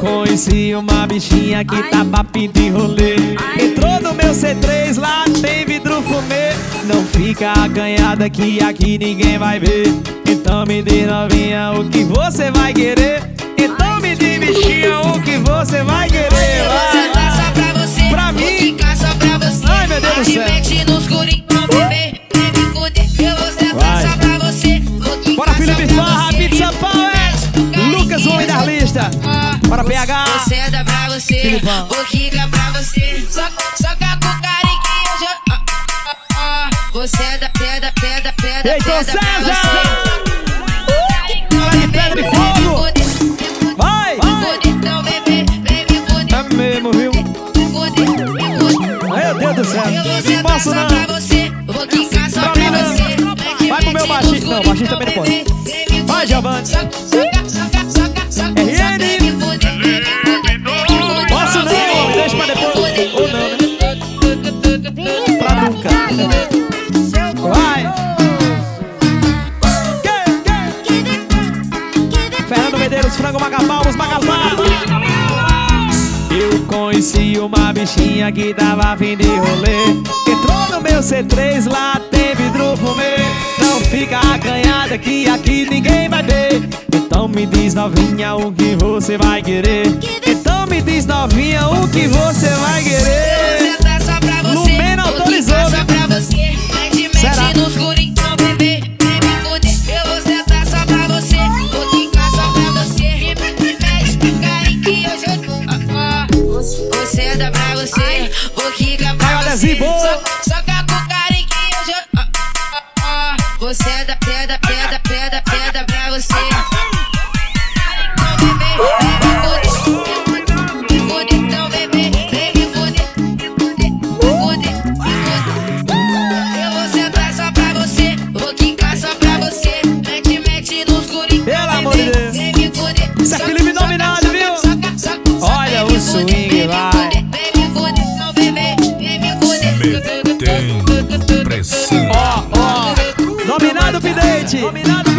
conheci uma bichinha que tava pedindo rolê. Entrou no meu C3, lá tem vidro fumê. Não fica acanhada que aqui ninguém vai ver. Então me diz novinha o que você vai querer Bora PH Vou sentar pra você Filipão. Vou quicar pra você Só, só que com carinho que já ah, ah, ah. Vou sentar, pedra, pedra, pedra, pedra pra César! você Fala de pedra fogo! Vai! Então, bebê, É mesmo, viu? Meu Deus do céu Eu vou Não sentar posso só não pra você, vou quicar só Pra pra mim não. você. Vai pro meu baixista. Não, baixista também não pode. Vai, Giovanni. Medeiros, frango magapalmos, magapá Eu conheci uma bichinha que tava afim de rolê. Entrou no meu C3, lá tem vidro fumê Não fica acanhada que aqui ninguém vai ver. Então me diz novinha o que você vai querer? Então me diz novinha o que você vai querer você, vou quicar pra você. Só, só com carinho que eu já. Ah, ah, ah. Vou sentar, pedra, pedra, pedra, pedra pra você. Então, bebê, fuder. Me fuder, então, bebê, vem me fuder. Fuder, fuder. Eu vou sentar só pra você, vou quicar só pra você. Mete, mete no escurinho. Pelo amor de Deus. Isso é Felipe Dominado, viu? Olha o swing, pressão. Ó, ó. Dominado o Pidente Dominado o